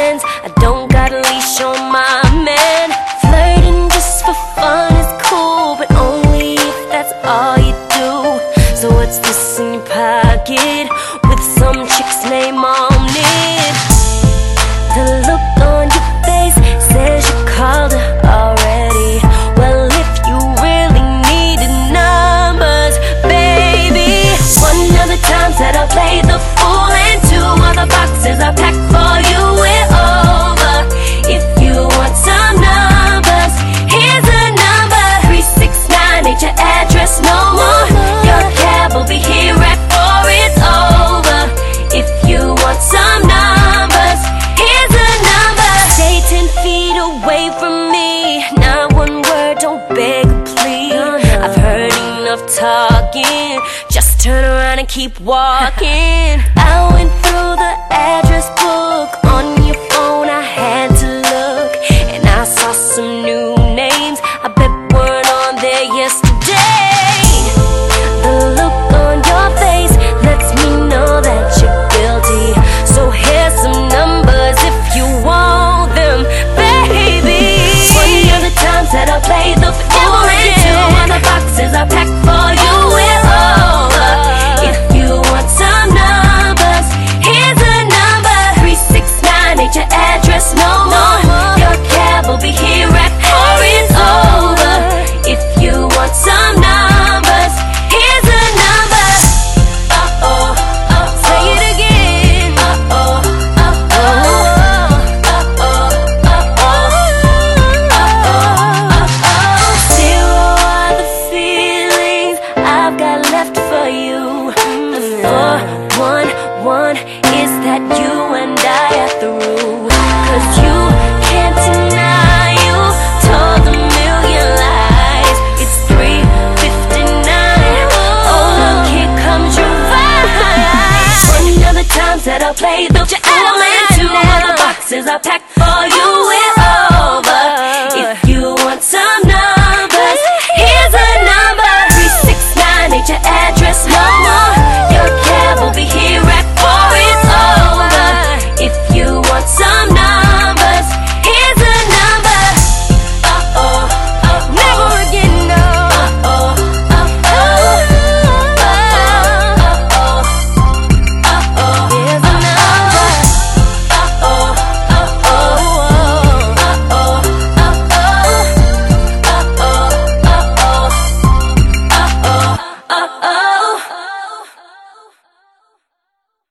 friends. I don't got a leash on my man. Flirting just for fun is cool, but only if that's all you do. So what's this in your pocket with some chick's name on it? The look on your face says you called her already. Well, if you really needed numbers, baby, one of the times that I played the address no more. Your cab will be here right before it's over. If you want some numbers, here's a number. Stay ten feet away from me. Not one word, don't beg or plead. Uh-huh. I've heard enough talking. Just turn around and keep walking. I went through the address. the food. Two and the boxes I packed for you. One is that you and I are through. Cause you can't deny you told a million lies. It's 3.59, oh look here comes your vibe of the times that I play, don't you ever mind to All the boxes I packed for you.